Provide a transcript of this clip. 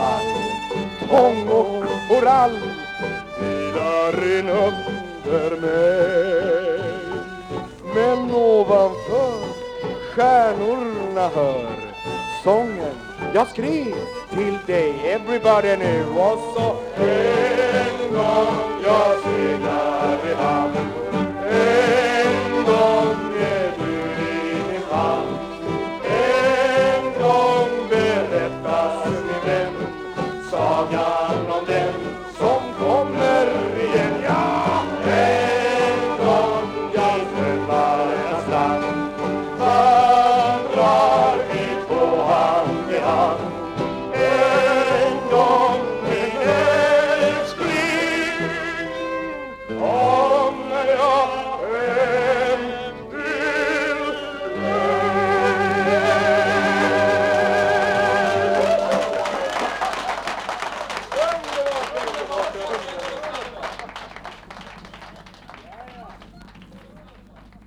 Vall, tång och korall vilar inunder mig. Men ovanför stjärnorna hör sången jag skrev till dig, everybody nu och så